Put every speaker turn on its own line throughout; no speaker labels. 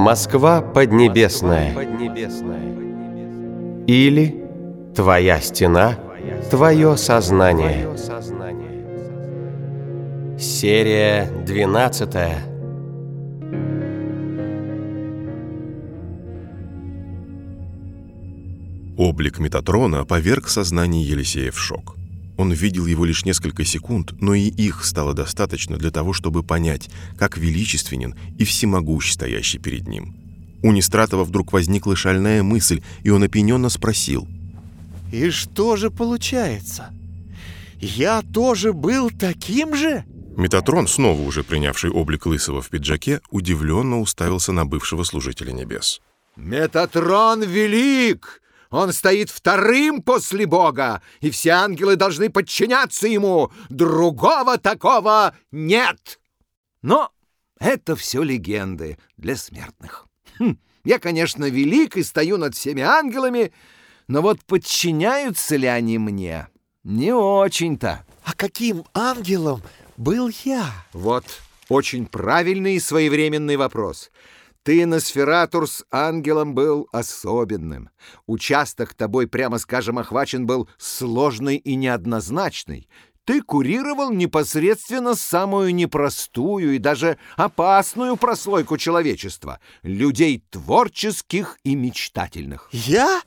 Москва поднебесная. Или Твоя стена, Твое сознание. Серия двенадцатая.
Облик Метатрона поверг сознание Елисея в шок. Он видел его лишь несколько секунд, но и их стало достаточно для того, чтобы понять, как величественен и всемогущ стоящий перед ним. У Нестратова вдруг возникла шальная мысль, и он опьяненно спросил.
«И что же получается? Я тоже был таким же?»
Метатрон, снова уже принявший облик Лысого в пиджаке, удивленно уставился на бывшего служителя небес.
«Метатрон велик! Он стоит вторым после Бога, и все ангелы должны подчиняться ему. Другого такого нет. Но это все легенды для смертных. Хм, я, конечно, велик и стою над всеми ангелами, но вот подчиняются ли они мне? Не очень-то.
А каким ангелом был я?
Вот очень правильный и своевременный вопрос. Ты, Носфератур, с ангелом был особенным. Участок тобой, прямо скажем, охвачен был сложный и неоднозначный. Ты курировал непосредственно самую непростую и даже опасную прослойку человечества — людей творческих и мечтательных.
Я?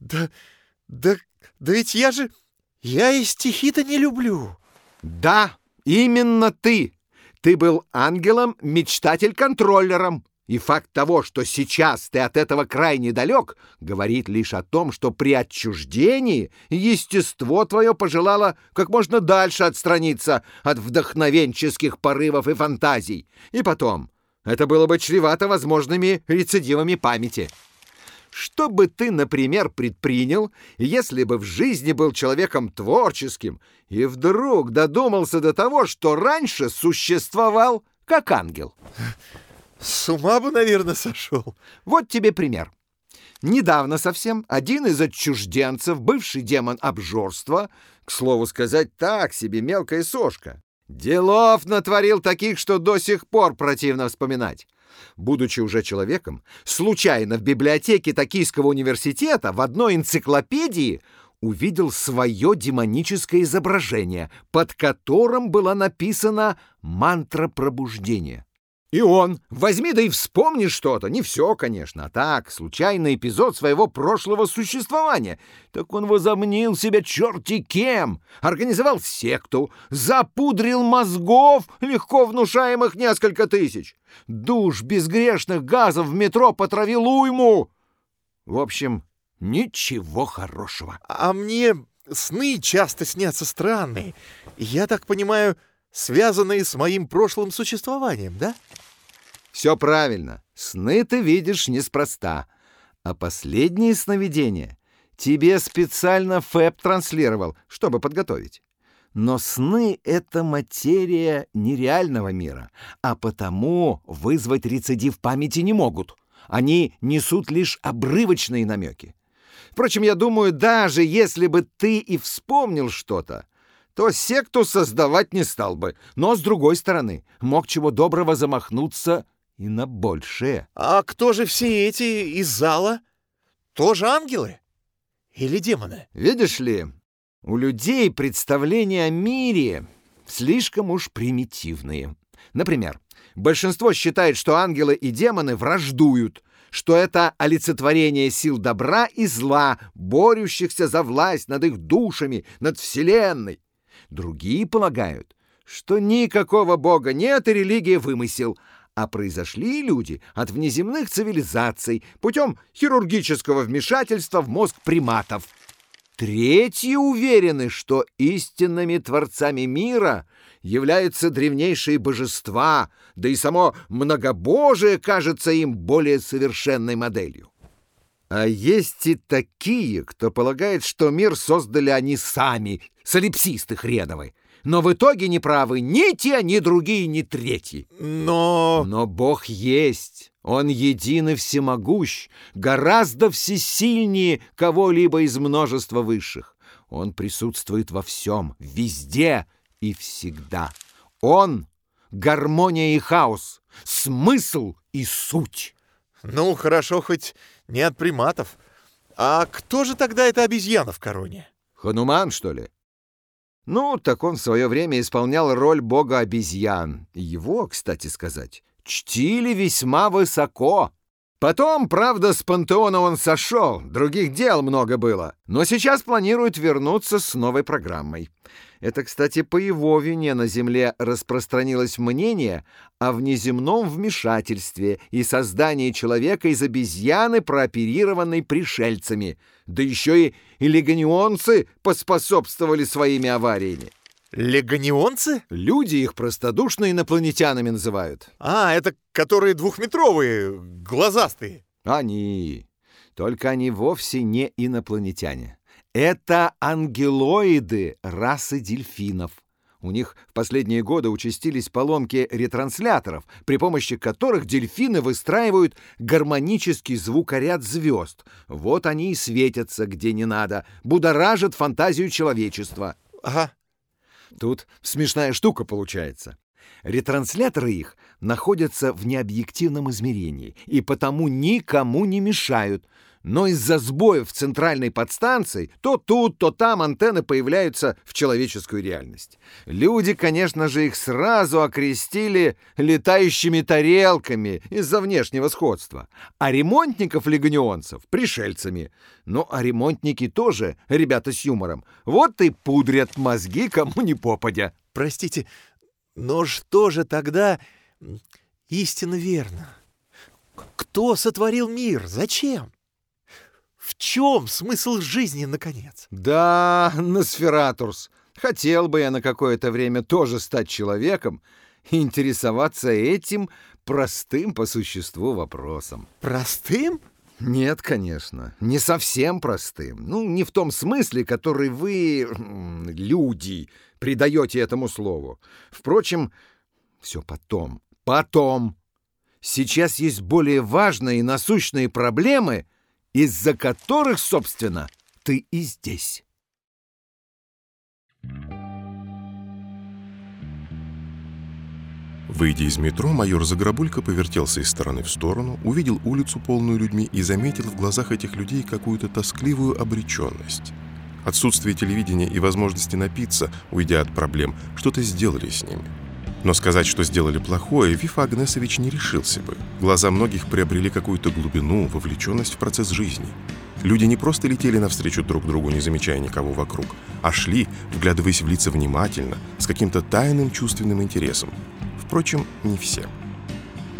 Да, да, да ведь я же... Я и стихи-то не люблю.
Да, именно ты. Ты был ангелом-мечтатель-контроллером. И факт того, что сейчас ты от этого крайне далек, говорит лишь о том, что при отчуждении естество твое пожелало как можно дальше отстраниться от вдохновенческих порывов и фантазий. И потом, это было бы чревато возможными рецидивами памяти. Что бы ты, например, предпринял, если бы в жизни был человеком творческим и вдруг додумался до того, что раньше существовал как ангел?
С ума бы, наверное, сошел.
Вот тебе пример. Недавно совсем один из отчужденцев, бывший демон обжорства, к слову сказать, так себе мелкая сошка, делов натворил таких, что до сих пор противно вспоминать. Будучи уже человеком, случайно в библиотеке Токийского университета в одной энциклопедии увидел свое демоническое изображение, под которым была написана мантра пробуждения. И он, возьми да и вспомни что-то. Не все, конечно, а так, случайный эпизод своего прошлого существования. Так он возомнил себя черти кем, организовал секту, запудрил мозгов, легко внушаемых несколько тысяч. Душ безгрешных газов в метро потравил уйму. В общем, ничего хорошего.
А мне сны часто снятся странные. Я так понимаю, связанные с моим прошлым существованием, да?
Все правильно. Сны ты видишь неспроста. А последние сновидения тебе специально ФЭП транслировал, чтобы подготовить. Но сны — это материя нереального мира, а потому вызвать рецидив памяти не могут. Они несут лишь обрывочные намеки. Впрочем, я думаю, даже если бы ты и вспомнил что-то, то секту создавать не стал бы. Но, с другой стороны, мог чего доброго замахнуться и на большее.
А кто же все эти из зала? Тоже ангелы? Или демоны?
Видишь ли, у людей представления о мире слишком уж примитивные. Например, большинство считает, что ангелы и демоны враждуют, что это олицетворение сил добра и зла, борющихся за власть над их душами, над Вселенной. Другие полагают, что никакого бога нет и религия вымысел, а произошли люди от внеземных цивилизаций путем хирургического вмешательства в мозг приматов. Третьи уверены, что истинными творцами мира являются древнейшие божества, да и само многобожие кажется им более совершенной моделью. А есть и такие, кто полагает, что мир создали они сами, солипсисты хреновы, но в итоге не правы ни те, ни другие, ни третьи.
Но...
Но Бог есть. Он един и всемогущ, гораздо всесильнее кого-либо из множества высших. Он присутствует во всем, везде и всегда. Он — гармония и хаос, смысл и суть.
Ну, хорошо, хоть не от приматов. А кто же тогда эта обезьяна в короне?
Хануман, что ли? Ну, так он в свое время исполнял роль бога обезьян. Его, кстати сказать, чтили весьма высоко. Потом, правда, с пантеона он сошел, других дел много было. Но сейчас планирует вернуться с новой программой. Это, кстати, по его вине на Земле распространилось мнение о внеземном вмешательстве и создании человека из обезьяны, прооперированной пришельцами. Да еще и, легонионцы поспособствовали своими авариями.
Легонионцы?
Люди их простодушно инопланетянами называют.
А, это которые двухметровые, глазастые.
Они. Только они вовсе не инопланетяне. Это ангелоиды расы дельфинов. У них в последние годы участились поломки ретрансляторов, при помощи которых дельфины выстраивают гармонический звукоряд звезд. Вот они и светятся, где не надо, будоражат фантазию человечества.
Ага.
Тут смешная штука получается. Ретрансляторы их находятся в необъективном измерении и потому никому не мешают. Но из-за сбоев в центральной подстанции то тут, то там антенны появляются в человеческую реальность. Люди, конечно же, их сразу окрестили летающими тарелками из-за внешнего сходства, а ремонтников-легонионцев — пришельцами. Ну, а ремонтники тоже ребята с юмором. Вот и пудрят мозги кому ни попадя.
Простите, но что же тогда истинно верно? Кто сотворил мир? Зачем? В чем смысл жизни, наконец?
Да, Носфературс, хотел бы я на какое-то время тоже стать человеком и интересоваться этим простым по существу вопросом.
Простым?
Нет, конечно, не совсем простым. Ну, не в том смысле, который вы, люди, придаете этому слову. Впрочем, все потом, потом. Сейчас есть более важные и насущные проблемы — из-за которых, собственно, ты и здесь.
Выйдя из метро, майор Заграбулько повертелся из стороны в сторону, увидел улицу, полную людьми, и заметил в глазах этих людей какую-то тоскливую обреченность. Отсутствие телевидения и возможности напиться, уйдя от проблем, что-то сделали с ними. Но сказать, что сделали плохое, Вифа Агнесович не решился бы. Глаза многих приобрели какую-то глубину, вовлеченность в процесс жизни. Люди не просто летели навстречу друг другу, не замечая никого вокруг, а шли, вглядываясь в лица внимательно, с каким-то тайным чувственным интересом. Впрочем, не все.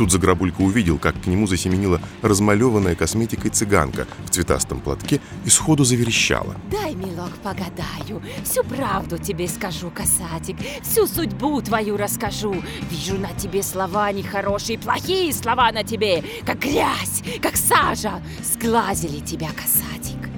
Тут Заграбулька увидел, как к нему засеменила размалеванная косметикой цыганка в цветастом платке и сходу заверещала.
Дай, милок, погадаю, всю правду тебе скажу, касатик, всю судьбу твою расскажу. Вижу на тебе слова нехорошие, плохие слова на тебе, как грязь, как сажа. Сглазили тебя, касатик.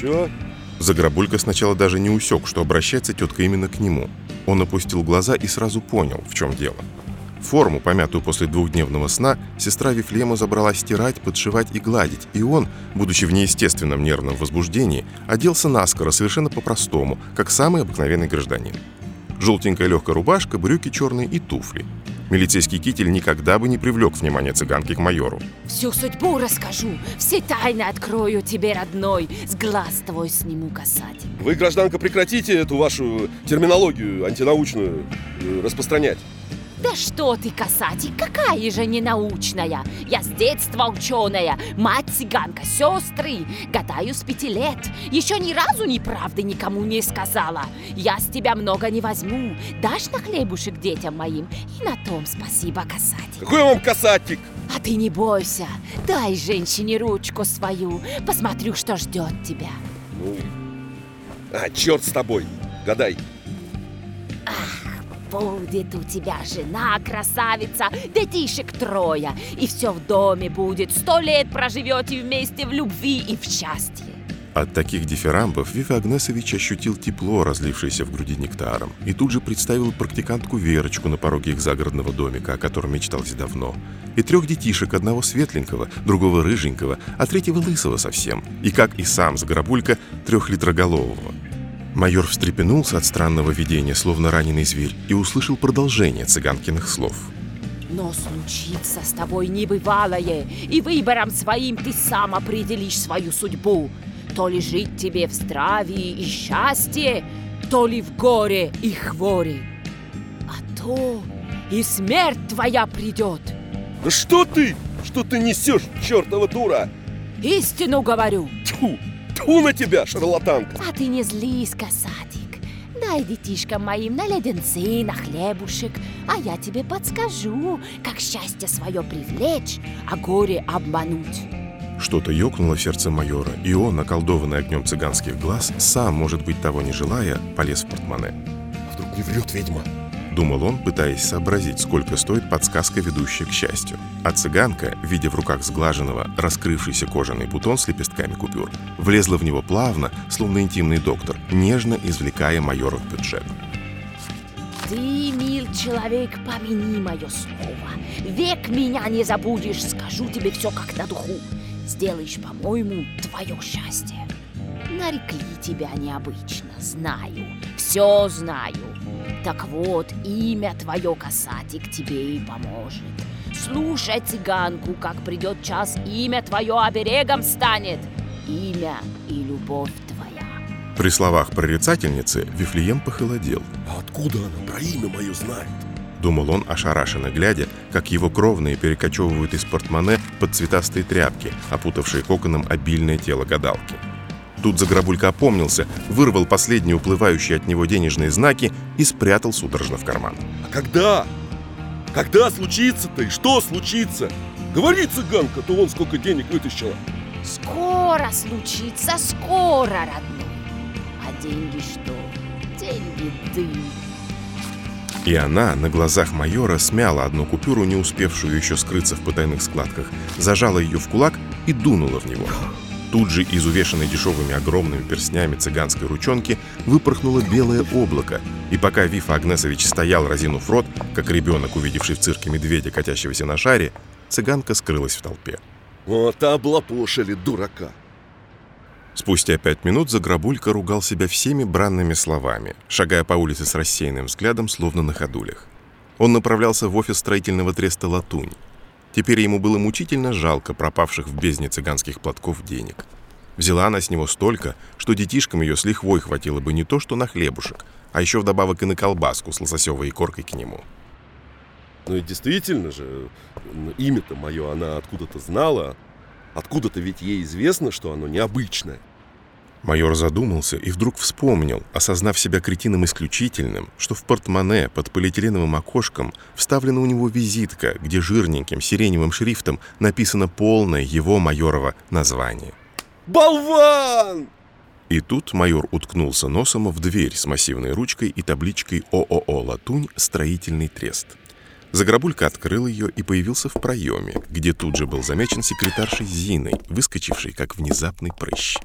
Чё? Заграбулька сначала даже не усек, что обращается тетка именно к нему. Он опустил глаза и сразу понял, в чем дело. Форму, помятую после двухдневного сна, сестра Вифлема забрала стирать, подшивать и гладить, и он, будучи в неестественном нервном возбуждении, оделся наскоро, совершенно по-простому, как самый обыкновенный гражданин. Желтенькая легкая рубашка, брюки черные и туфли. Милицейский китель никогда бы не привлек внимание цыганки к майору.
Всю судьбу расскажу, все тайны открою тебе, родной, с глаз твой сниму касатик.
Вы, гражданка, прекратите эту вашу терминологию антинаучную э, распространять.
Да что ты, касатик, какая же ненаучная! Я с детства ученая, мать цыганка, сестры. Гадаю с пяти лет. Еще ни разу неправды никому не сказала. Я с тебя много не возьму. Дашь на хлебушек детям моим? И на том спасибо, касатик.
Какой вам касатик?
А ты не бойся. Дай женщине ручку свою. Посмотрю, что ждет тебя.
Ну, а, черт с тобой. Гадай.
Будет у тебя жена красавица, детишек трое, и все в доме будет. Сто лет проживете вместе в любви и в счастье.
От таких дифирамбов Вифа Агнесович ощутил тепло, разлившееся в груди нектаром, и тут же представил практикантку Верочку на пороге их загородного домика, о котором мечталось давно, и трех детишек, одного светленького, другого рыженького, а третьего лысого совсем, и, как и сам Загорабулька, трехлитроголового. Майор встрепенулся от странного видения, словно раненый зверь, и услышал продолжение цыганкиных слов.
Но случится с тобой небывалое, и выбором своим ты сам определишь свою судьбу. То ли жить тебе в здравии и счастье, то ли в горе и хворе. А то и смерть твоя придет.
Да что ты? Что ты несешь, чертова дура?
Истину говорю.
Тьфу, тьфу на тебя, шарлатанка.
А ты не злись, касатик. Дай детишкам моим на леденцы, на хлебушек, а я тебе подскажу, как счастье свое привлечь, а горе обмануть.
Что-то ёкнуло в сердце майора, и он, околдованный огнем цыганских глаз, сам, может быть, того не желая, полез в портмоне.
Вдруг не врет ведьма?
Думал он, пытаясь сообразить, сколько стоит подсказка, ведущая к счастью. А цыганка, видя в руках сглаженного, раскрывшийся кожаный бутон с лепестками купюр, влезла в него плавно, словно интимный доктор, нежно извлекая майора в бюджет.
Ты, мил человек, помяни мое слово. Век меня не забудешь, скажу тебе все как на духу. Сделаешь, по-моему, твое счастье. Нарекли тебя необычно, знаю, все знаю. Так вот, имя твое, касатик, тебе и поможет. Слушай цыганку, как придет час, имя твое оберегом станет. Имя и любовь твоя.
При словах прорицательницы Вифлеем похолодел.
А откуда она про имя мое знает?
Думал он, ошарашенно глядя, как его кровные перекочевывают из портмоне под цветастые тряпки, опутавшие коконом обильное тело гадалки. Тут Заграбулька опомнился, вырвал последние уплывающие от него денежные знаки и спрятал судорожно в карман.
А когда? Когда случится-то и что случится? Говори, цыганка, то вон сколько денег вытащила.
Скоро случится, скоро, родной. А деньги что? Деньги дым.
И она на глазах майора смяла одну купюру, не успевшую еще скрыться в потайных складках, зажала ее в кулак и дунула в него. Тут же из увешанной дешевыми огромными перстнями цыганской ручонки выпорхнуло белое облако, и пока Вифа Агнесович стоял, разинув рот, как ребенок, увидевший в цирке медведя, катящегося на шаре, цыганка скрылась в толпе.
Вот облапошили дурака.
Спустя пять минут Заграбулька ругал себя всеми бранными словами, шагая по улице с рассеянным взглядом, словно на ходулях. Он направлялся в офис строительного треста «Латунь». Теперь ему было мучительно жалко пропавших в бездне цыганских платков денег. Взяла она с него столько, что детишкам ее с лихвой хватило бы не то что на хлебушек, а еще вдобавок и на колбаску с лососевой коркой к нему.
Ну и действительно же, имя-то мое она откуда-то знала. Откуда-то ведь ей известно, что оно необычное.
Майор задумался и вдруг вспомнил, осознав себя кретином исключительным, что в портмоне под полиэтиленовым окошком вставлена у него визитка, где жирненьким сиреневым шрифтом написано полное его майорова название.
Болван!
И тут майор уткнулся носом в дверь с массивной ручкой и табличкой ООО «Латунь. Строительный трест». Заграбулька открыл ее и появился в проеме, где тут же был замечен секретаршей Зиной, выскочившей как внезапный прыщ.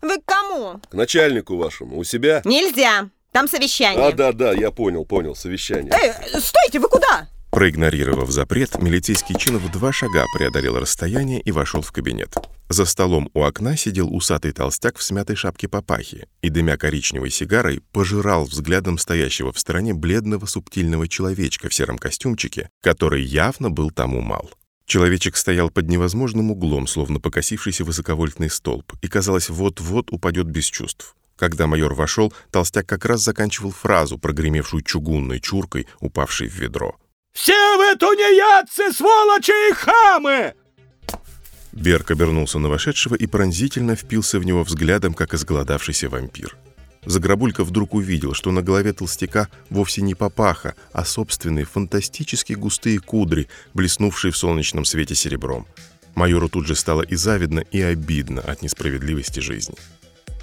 Вы к кому?
К начальнику вашему. У себя?
Нельзя. Там совещание.
А, да, да, я понял, понял, совещание.
Эй, стойте, вы куда?
Проигнорировав запрет, милицейский чин в два шага преодолел расстояние и вошел в кабинет. За столом у окна сидел усатый толстяк в смятой шапке папахи и, дымя коричневой сигарой, пожирал взглядом стоящего в стороне бледного субтильного человечка в сером костюмчике, который явно был тому мал. Человечек стоял под невозможным углом, словно покосившийся высоковольтный столб, и, казалось, вот-вот упадет без чувств. Когда майор вошел, толстяк как раз заканчивал фразу, прогремевшую чугунной чуркой, упавшей в ведро.
«Все вы тунеядцы, сволочи и хамы!»
Берг обернулся на вошедшего и пронзительно впился в него взглядом, как изголодавшийся вампир. Заграбулька вдруг увидел, что на голове толстяка вовсе не папаха, а собственные фантастически густые кудри, блеснувшие в солнечном свете серебром. Майору тут же стало и завидно, и обидно от несправедливости жизни.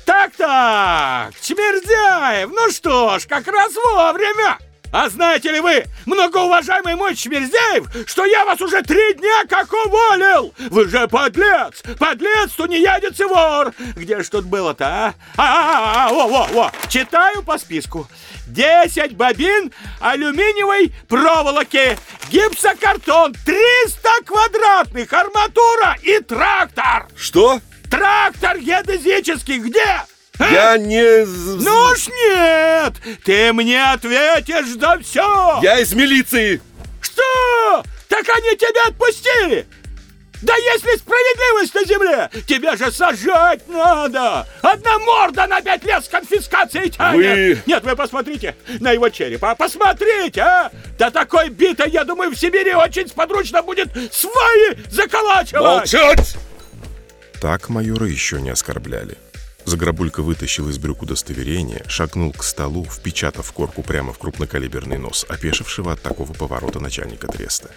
«Так-так, Чмердяев, ну что ж, как раз вовремя!» А знаете ли вы, многоуважаемый мой Чмерзяев, что я вас уже три дня как уволил? Вы же подлец! Подлец, тунеядец и вор! Где ж тут было-то, а? А, -а, -а, во, во, во! Читаю по списку. 10 бобин алюминиевой проволоки, гипсокартон, 300 квадратных, арматура и трактор!
Что?
Трактор геодезический где?
Я не...
Ну уж нет! Ты мне ответишь за все!
Я из милиции!
Что? так они тебя отпустили! Да если справедливость на земле, тебя же сажать надо! Одна морда на пять лет с конфискацией тянет!
Вы-
Нет, вы посмотрите на его череп, а посмотрите, а! Да такой битой, я думаю, в Сибири очень сподручно будет сваи заколачивать!
Молчать!
Так майора еще не оскорбляли. Загробулька вытащил из брюк удостоверение, шагнул к столу, впечатав корку прямо в крупнокалиберный нос, опешившего от такого поворота начальника треста.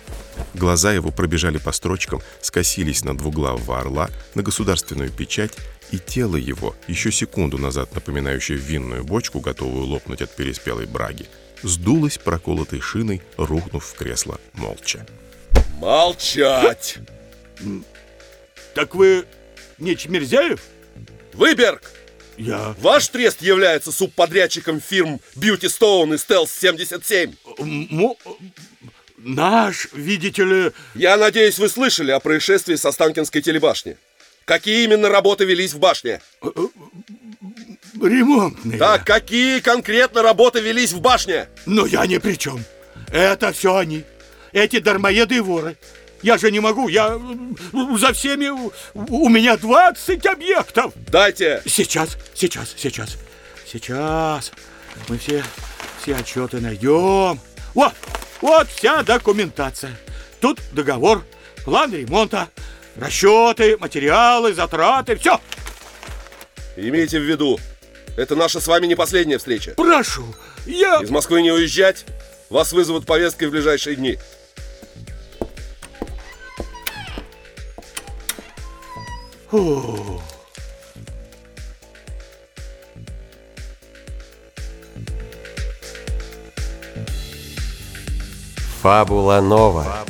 Глаза его пробежали по строчкам, скосились на двуглавого орла, на государственную печать, и тело его, еще секунду назад напоминающее винную бочку, готовую лопнуть от переспелой браги, сдулось проколотой шиной, рухнув в кресло молча.
Молчать!
Так вы не Чмерзяев?
Выберг!
Я...
Ваш трест является субподрядчиком фирм Beauty Stone и Stealth 77.
мо- Наш, видите ли...
Я надеюсь, вы слышали о происшествии со Станкинской телебашни. Какие именно работы велись в башне?
Ремонтные.
Так, какие конкретно работы велись в башне?
Но я ни при чем. Это все они. Эти дармоеды и воры. Я же не могу, я за всеми... У меня 20 объектов.
Дайте!
Сейчас, сейчас, сейчас. Сейчас. Мы все, все отчеты найдем. Вот, вот вся документация. Тут договор, план ремонта, расчеты, материалы, затраты, все.
Имейте в виду, это наша с вами не последняя встреча.
Прошу, я...
Из Москвы не уезжать. Вас вызовут повесткой в ближайшие дни.
Фу.
Фабула нова.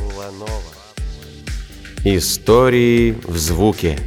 Истории в звуке.